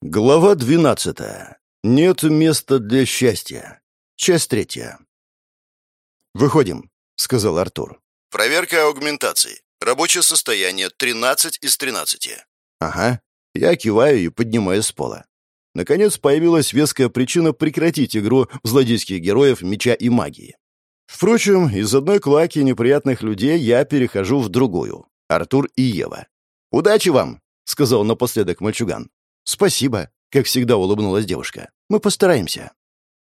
Глава двенадцатая. Нет места для счастья. Часть третья. «Выходим», — сказал Артур. Проверка аугментации. Рабочее состояние 13 из 13. «Ага». Я киваю и поднимаюсь с пола. Наконец появилась веская причина прекратить игру в злодейских героев меча и магии. Впрочем, из одной клаки неприятных людей я перехожу в другую. Артур и Ева. «Удачи вам!» — сказал напоследок мальчуган. «Спасибо», — как всегда улыбнулась девушка. «Мы постараемся».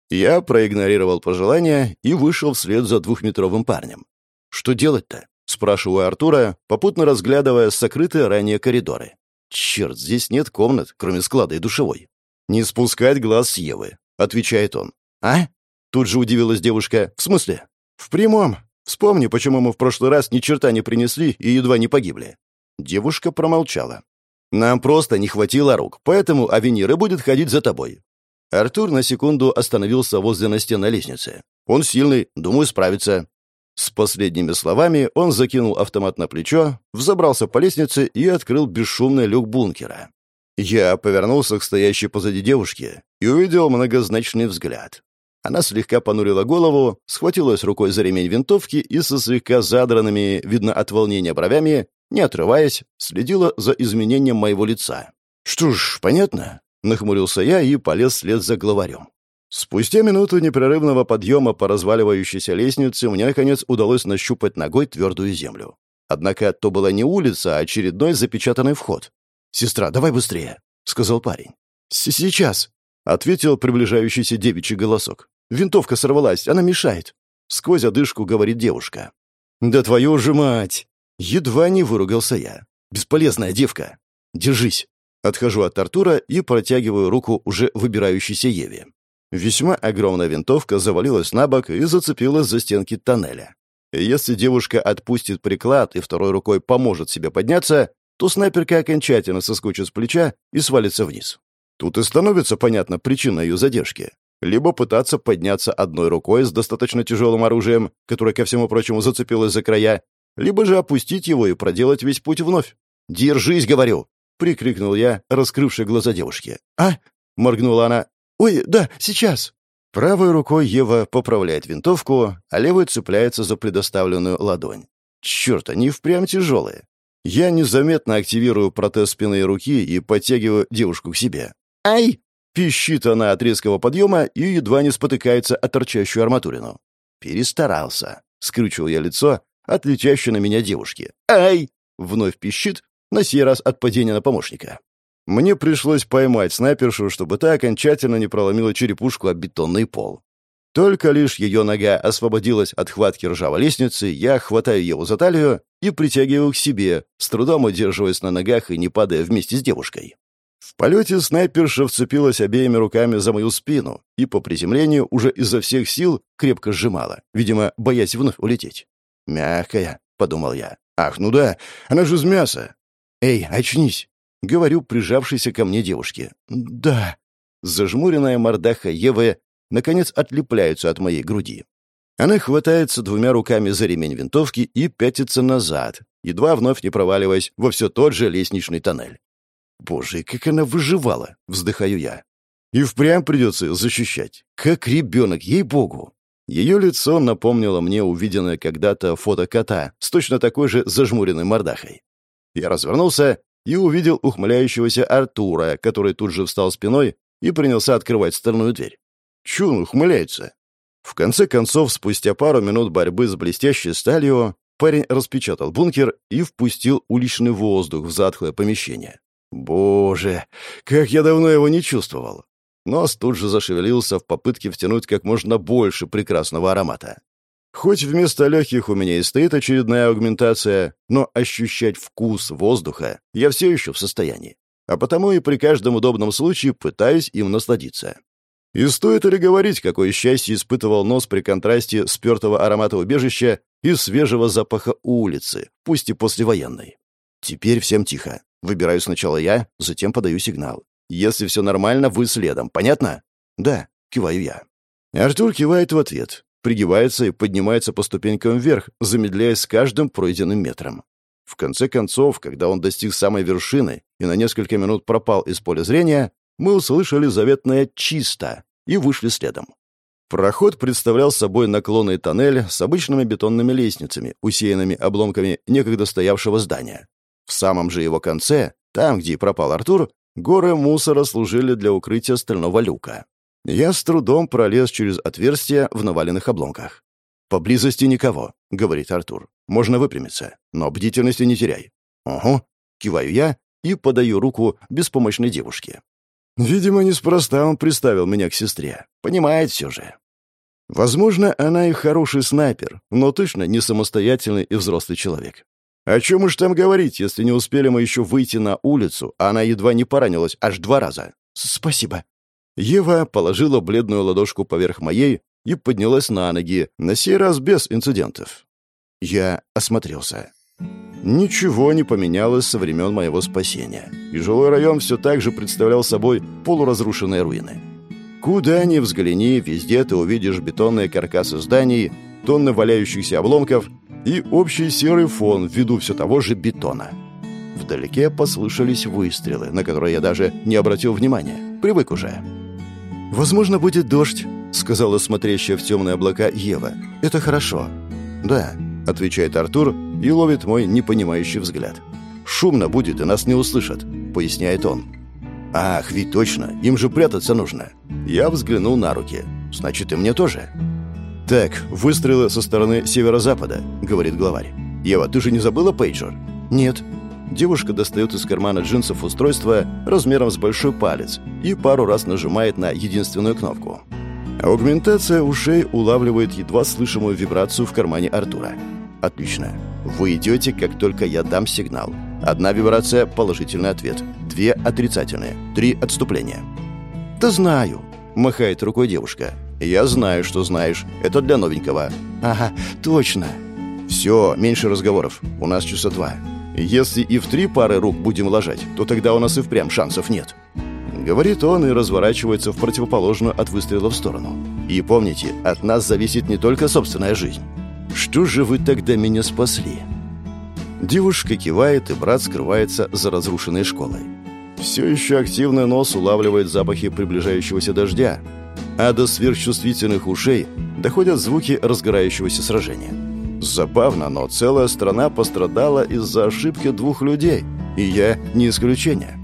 Я проигнорировал пожелания и вышел вслед за двухметровым парнем. «Что делать-то?» — спрашиваю Артура, попутно разглядывая сокрытые ранее коридоры. «Черт, здесь нет комнат, кроме склада и душевой». «Не спускать глаз с Евы», — отвечает он. «А?» — тут же удивилась девушка. «В смысле?» «В прямом. Вспомни, почему мы в прошлый раз ни черта не принесли и едва не погибли». Девушка промолчала. Нам просто не хватило рук, поэтому Авенира будет ходить за тобой». Артур на секунду остановился возле настенной лестницы. «Он сильный, думаю, справится». С последними словами он закинул автомат на плечо, взобрался по лестнице и открыл бесшумный люк бункера. Я повернулся к стоящей позади девушке и увидел многозначный взгляд. Она слегка понурила голову, схватилась рукой за ремень винтовки и со слегка задранными, видно от волнения бровями, не отрываясь, следила за изменением моего лица. «Что ж, понятно», — нахмурился я и полез вслед за главарем. Спустя минуту непрерывного подъема по разваливающейся лестнице мне, наконец, удалось нащупать ногой твердую землю. Однако то была не улица, а очередной запечатанный вход. «Сестра, давай быстрее», — сказал парень. «Сейчас», — ответил приближающийся девичий голосок. «Винтовка сорвалась, она мешает», — сквозь одышку говорит девушка. «Да твою же мать!» Едва не выругался я. «Бесполезная девка! Держись!» Отхожу от Артура и протягиваю руку уже выбирающейся Еве. Весьма огромная винтовка завалилась на бок и зацепилась за стенки тоннеля. Если девушка отпустит приклад и второй рукой поможет себе подняться, то снайперка окончательно соскочит с плеча и свалится вниз. Тут и становится понятна причина ее задержки. Либо пытаться подняться одной рукой с достаточно тяжелым оружием, которое, ко всему прочему, зацепилось за края, либо же опустить его и проделать весь путь вновь. «Держись, говорю!» — прикрикнул я, раскрывший глаза девушки. «А?» — моргнула она. «Ой, да, сейчас!» Правой рукой Ева поправляет винтовку, а левой цепляется за предоставленную ладонь. Черт, они впрямь тяжелые. Я незаметно активирую протез спины и руки и подтягиваю девушку к себе. «Ай!» — пищит она от резкого подъема и едва не спотыкается о торчащую арматурину. «Перестарался». Скрючил я лицо, от на меня девушки. «Ай!» — вновь пищит, на сей раз от падения на помощника. Мне пришлось поймать снайпершу, чтобы та окончательно не проломила черепушку об бетонный пол. Только лишь ее нога освободилась от хватки ржавой лестницы, я хватаю его за талию и притягиваю к себе, с трудом удерживаясь на ногах и не падая вместе с девушкой. В полете снайперша вцепилась обеими руками за мою спину и по приземлению уже изо всех сил крепко сжимала, видимо, боясь вновь улететь. «Мягкая», — подумал я. «Ах, ну да, она же из мяса». «Эй, очнись», — говорю прижавшейся ко мне девушке. «Да». Зажмуренная мордаха Евы наконец отлепляются от моей груди. Она хватается двумя руками за ремень винтовки и пятится назад, едва вновь не проваливаясь во все тот же лестничный тоннель. «Боже, как она выживала!» — вздыхаю я. «И впрямь придется защищать. Как ребенок, ей-богу!» Ее лицо напомнило мне увиденное когда-то фото кота с точно такой же зажмуренной мордахой. Я развернулся и увидел ухмыляющегося Артура, который тут же встал спиной и принялся открывать стальную дверь. Чё он ухмыляется? В конце концов, спустя пару минут борьбы с блестящей сталью, парень распечатал бункер и впустил уличный воздух в затхлое помещение. Боже, как я давно его не чувствовал. Нос тут же зашевелился в попытке втянуть как можно больше прекрасного аромата. Хоть вместо легких у меня и стоит очередная аугментация, но ощущать вкус воздуха я все еще в состоянии. А потому и при каждом удобном случае пытаюсь им насладиться. И стоит ли говорить, какое счастье испытывал нос при контрасте спертого аромата убежища и свежего запаха улицы, пусть и послевоенной. Теперь всем тихо. Выбираю сначала я, затем подаю сигнал. Если все нормально, вы следом. Понятно? Да, киваю я. Артур кивает в ответ, пригибается и поднимается по ступенькам вверх, замедляясь с каждым пройденным метром. В конце концов, когда он достиг самой вершины и на несколько минут пропал из поля зрения, мы услышали заветное «чисто» и вышли следом. Проход представлял собой наклонный тоннель с обычными бетонными лестницами, усеянными обломками некогда стоявшего здания. В самом же его конце, там, где пропал Артур, горы мусора служили для укрытия стального люка. Я с трудом пролез через отверстие в наваленных обломках. «Поблизости никого», — говорит Артур. «Можно выпрямиться, но бдительности не теряй». «Ого», — киваю я и подаю руку беспомощной девушке. Видимо, неспроста он приставил меня к сестре. Понимает все же. Возможно, она и хороший снайпер, но точно не самостоятельный и взрослый человек. О чем уж там говорить, если не успели мы еще выйти на улицу, а она едва не поранилась аж два раза. «Спасибо». Ева положила бледную ладошку поверх моей и поднялась на ноги, на сей раз без инцидентов. Я осмотрелся. Ничего не поменялось со времен моего спасения, и жилой район все так же представлял собой полуразрушенные руины. Куда ни взгляни, везде ты увидишь бетонные каркасы зданий, тонны валяющихся обломков и общий серый фон ввиду все того же бетона. Вдалеке послышались выстрелы, на которые я даже не обратил внимания. Привык уже. «Возможно, будет дождь», — сказала смотрящая в темные облака Ева. «Это хорошо». «Да», — отвечает Артур и ловит мой непонимающий взгляд. «Шумно будет, и нас не услышат», — поясняет он. «Ах, ведь точно, им же прятаться нужно». Я взглянул на руки. «Значит, и мне тоже». «Так, выстрелы со стороны северо-запада», — говорит главарь. «Ева, ты же не забыла пейджер?» «Нет». Девушка достает из кармана джинсов устройство размером с большой палец и пару раз нажимает на единственную кнопку. Аугментация ушей улавливает едва слышимую вибрацию в кармане Артура. Отлично. Вы идете, как только я дам сигнал. Одна вибрация – положительный ответ. Две – отрицательные. Три – отступления. «Да знаю», – махает рукой девушка. «Я знаю, что знаешь. Это для новенького». «Ага, точно». «Все, меньше разговоров. У нас часа два. Если и в три пары рук будем ложать, то тогда у нас и впрямь шансов нет». Говорит он и разворачивается в противоположную от выстрела в сторону. «И помните, от нас зависит не только собственная жизнь». Что же вы тогда меня спасли?» Девушка кивает, и брат скрывается за разрушенной школой. Все еще активный нос улавливает запахи приближающегося дождя, а до сверхчувствительных ушей доходят звуки разгорающегося сражения. Забавно, но целая страна пострадала из-за ошибки двух людей, и я не исключение.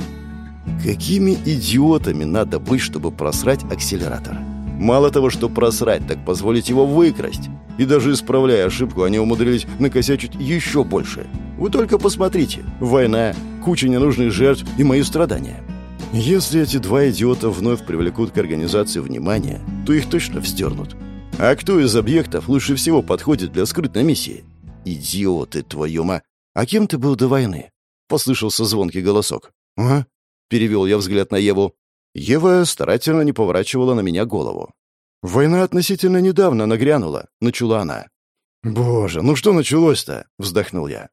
Какими идиотами надо быть, чтобы просрать акселератор? Мало того, что просрать, так позволить его выкрасть. И даже исправляя ошибку, они умудрились накосячить еще больше. Вы только посмотрите. Война, куча ненужных жертв и мои страдания. Если эти два идиота вновь привлекут к организации внимания, то их точно вздернут. А кто из объектов лучше всего подходит для скрытной миссии? Идиоты, твою ма! А кем ты был до войны? Послышался звонкий голосок. Ага. Перевел я взгляд на Еву. Ева старательно не поворачивала на меня голову. «Война относительно недавно нагрянула», — начала она. «Боже, ну что началось-то?» — вздохнул я.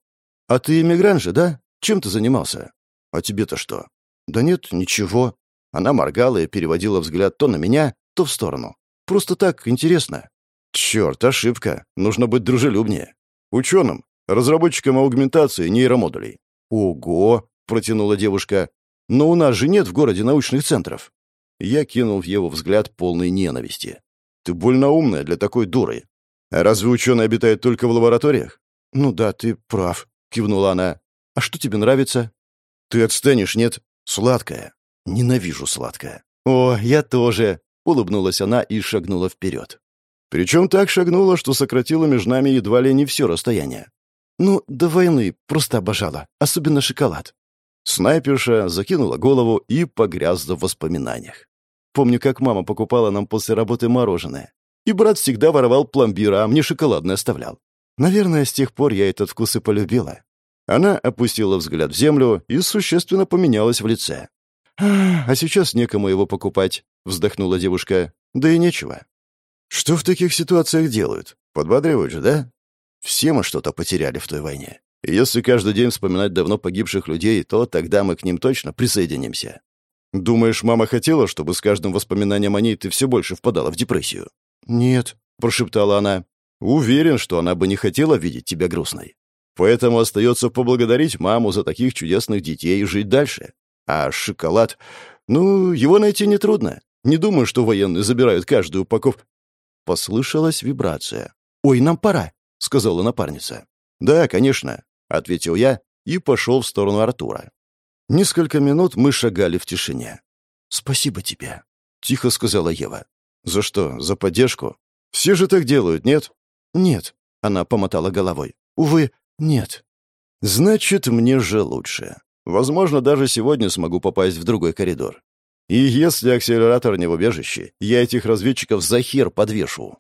«А ты иммигрант же, да? Чем ты занимался?» «А тебе-то что?» «Да нет, ничего». Она моргала и переводила взгляд то на меня, то в сторону. «Просто так, интересно». «Черт, ошибка. Нужно быть дружелюбнее. Ученым, разработчикам аугментации нейромодулей». «Ого!» — протянула девушка. Но у нас же нет в городе научных центров. Я кинул в его взгляд полной ненависти. Ты больно умная для такой дуры. А разве ученые обитают только в лабораториях? Ну да, ты прав, кивнула она. А что тебе нравится? Ты отстанешь, нет? Сладкое. Ненавижу сладкое. О, я тоже, улыбнулась она и шагнула вперед. Причем так шагнула, что сократила между нами едва ли не все расстояние. Ну, до войны просто обожала, особенно шоколад. Снайперша закинула голову и погрязла в воспоминаниях. Помню, как мама покупала нам после работы мороженое. И брат всегда воровал пломбир, а мне шоколадное оставлял. Наверное, с тех пор я этот вкус и полюбила. Она опустила взгляд в землю и существенно поменялась в лице. «А сейчас некому его покупать», — вздохнула девушка. «Да и нечего». «Что в таких ситуациях делают? Подбадривают же, да? Все мы что-то потеряли в той войне. И если каждый день вспоминать давно погибших людей, то тогда мы к ним точно присоединимся. Думаешь, мама хотела, чтобы с каждым воспоминанием о ней ты все больше впадала в депрессию? Нет, прошептала она. Уверен, что она бы не хотела видеть тебя грустной. Поэтому остается поблагодарить маму за таких чудесных детей и жить дальше. А шоколад... Ну, его найти нетрудно. Не думаю, что военные забирают каждую упаковку. Послышалась вибрация. «Ой, нам пора», — сказала напарница. «Да, конечно», — ответил я и пошел в сторону Артура. Несколько минут мы шагали в тишине. «Спасибо тебе», — тихо сказала Ева. «За что? За поддержку? Все же так делают, нет?» «Нет», — она помотала головой. «Увы, нет». «Значит, мне же лучше. Возможно, даже сегодня смогу попасть в другой коридор. И если акселератор не в убежище, я этих разведчиков за хер подвешу».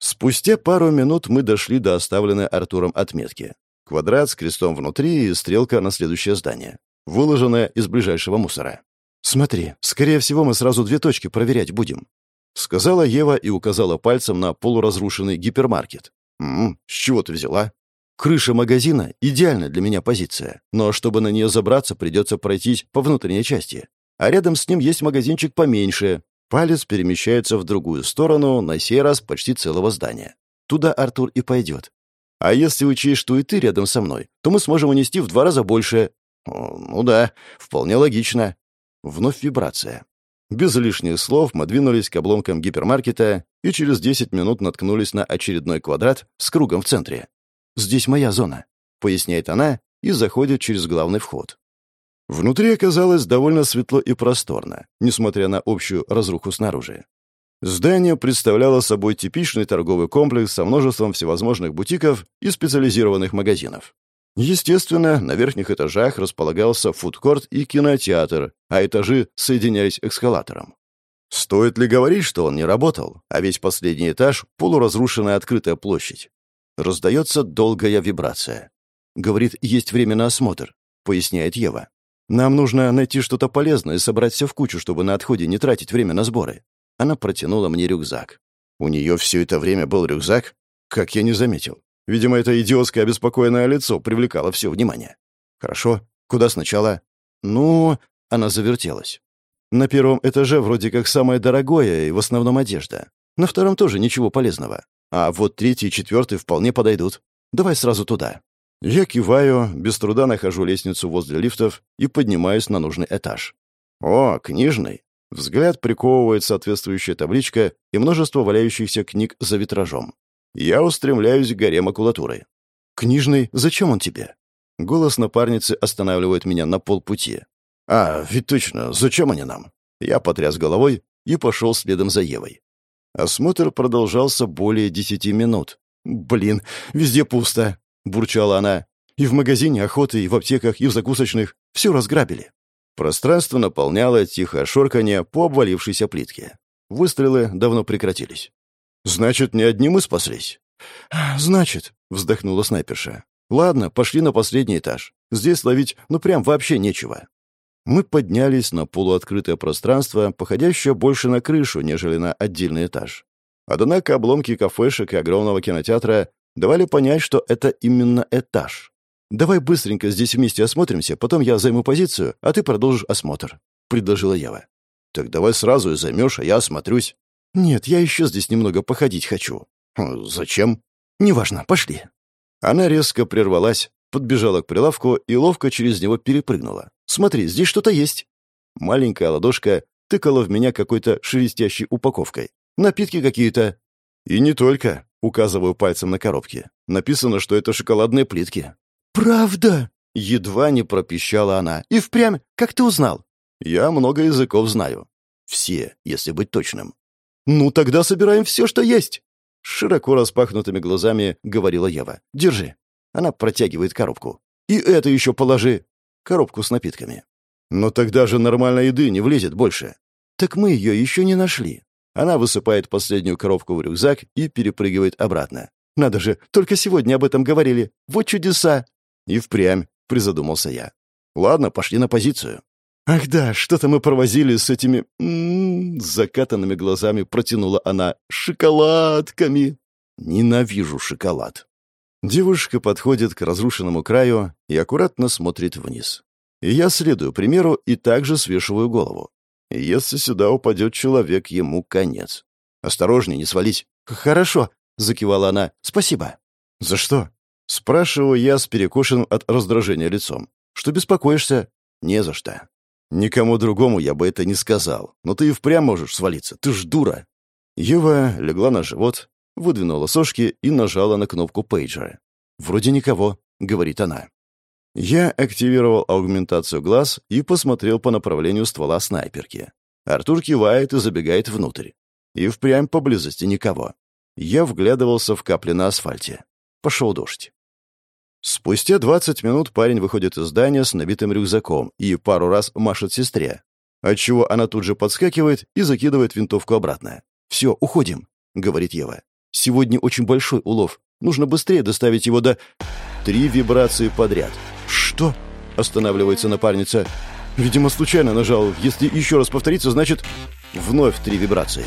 Спустя пару минут мы дошли до оставленной Артуром отметки. Квадрат с крестом внутри и стрелка на следующее здание выложенная из ближайшего мусора. «Смотри, скорее всего, мы сразу две точки проверять будем», — сказала Ева и указала пальцем на полуразрушенный гипермаркет. «М с чего ты взяла?» «Крыша магазина — идеальная для меня позиция, но чтобы на нее забраться, придется пройтись по внутренней части. А рядом с ним есть магазинчик поменьше. Палец перемещается в другую сторону, на сей раз почти целого здания. Туда Артур и пойдет. А если учесть, что и ты рядом со мной, то мы сможем унести в два раза больше. «Ну да, вполне логично». Вновь вибрация. Без лишних слов мы двинулись к обломкам гипермаркета и через 10 минут наткнулись на очередной квадрат с кругом в центре. «Здесь моя зона», — поясняет она и заходит через главный вход. Внутри оказалось довольно светло и просторно, несмотря на общую разруху снаружи. Здание представляло собой типичный торговый комплекс со множеством всевозможных бутиков и специализированных магазинов. Естественно, на верхних этажах располагался фудкорт и кинотеатр, а этажи соединялись эскалатором. Стоит ли говорить, что он не работал, а весь последний этаж — полуразрушенная открытая площадь? Раздается долгая вибрация. Говорит, есть время на осмотр, поясняет Ева. Нам нужно найти что-то полезное и собрать все в кучу, чтобы на отходе не тратить время на сборы. Она протянула мне рюкзак. У нее все это время был рюкзак? Как я не заметил. Видимо, это идиотское обеспокоенное лицо привлекало все внимание. «Хорошо. Куда сначала?» «Ну...» — она завертелась. «На первом этаже вроде как самое дорогое и в основном одежда. На втором тоже ничего полезного. А вот третий и четвертый вполне подойдут. Давай сразу туда». Я киваю, без труда нахожу лестницу возле лифтов и поднимаюсь на нужный этаж. О, книжный. Взгляд приковывает соответствующая табличка и множество валяющихся книг за витражом. Я устремляюсь к горе макулатуры. «Книжный, зачем он тебе?» Голос напарницы останавливает меня на полпути. «А, ведь точно, зачем они нам?» Я потряс головой и пошел следом за Евой. Осмотр продолжался более десяти минут. «Блин, везде пусто», — бурчала она. «И в магазине охоты, и в аптеках, и в закусочных. Все разграбили». Пространство наполняло тихое шорканье по обвалившейся плитке. Выстрелы давно прекратились. «Значит, не одни мы спаслись?» «Значит», — вздохнула снайперша. «Ладно, пошли на последний этаж. Здесь ловить ну прям вообще нечего». Мы поднялись на полуоткрытое пространство, походящее больше на крышу, нежели на отдельный этаж. Однако обломки кафешек и огромного кинотеатра давали понять, что это именно этаж. «Давай быстренько здесь вместе осмотримся, потом я займу позицию, а ты продолжишь осмотр», — предложила Ева. «Так давай сразу и займешь, а я осмотрюсь». «Нет, я еще здесь немного походить хочу». «Хм, «Зачем?» «Неважно, пошли». Она резко прервалась, подбежала к прилавку и ловко через него перепрыгнула. «Смотри, здесь что-то есть». Маленькая ладошка тыкала в меня какой-то шелестящей упаковкой. «Напитки какие-то». «И не только», — указываю пальцем на коробки. Написано, что это шоколадные плитки. «Правда?» — едва не пропищала она. «И впрямь, как ты узнал?» «Я много языков знаю. Все, если быть точным. «Ну, тогда собираем все, что есть!» Широко распахнутыми глазами говорила Ева. «Держи». Она протягивает коробку. «И это еще положи». Коробку с напитками. «Но тогда же нормальной еды не влезет больше». «Так мы ее еще не нашли». Она высыпает последнюю коробку в рюкзак и перепрыгивает обратно. «Надо же, только сегодня об этом говорили. Вот чудеса!» «И впрямь», — призадумался я. «Ладно, пошли на позицию». «Ах да, что-то мы провозили с этими...» М -м -м, С закатанными глазами протянула она. «Шоколадками!» «Ненавижу шоколад!» Девушка подходит к разрушенному краю и аккуратно смотрит вниз. И я следую примеру и также свешиваю голову. Если сюда упадет человек, ему конец. «Осторожней, не свались!» «Хорошо!» — закивала она. «Спасибо!» «За что?» Спрашиваю я с перекошенным от раздражения лицом. «Что беспокоишься?» «Не за что». Никому другому я бы это не сказал. Но ты и впрямь можешь свалиться. Ты ж дура. Ева легла на живот, выдвинула сошки и нажала на кнопку пейджера. «Вроде никого», — говорит она. Я активировал аугментацию глаз и посмотрел по направлению ствола снайперки. Артур кивает и забегает внутрь. И впрямь поблизости никого. Я вглядывался в капли на асфальте. Пошел дождь. Спустя 20 минут парень выходит из здания с набитым рюкзаком и пару раз машет сестре, отчего она тут же подскакивает и закидывает винтовку обратно. «Все, уходим», — говорит Ева. «Сегодня очень большой улов. Нужно быстрее доставить его до...» Три вибрации подряд. «Что?» — останавливается напарница. «Видимо, случайно нажал. Если еще раз повторится, значит...» Вновь три вибрации.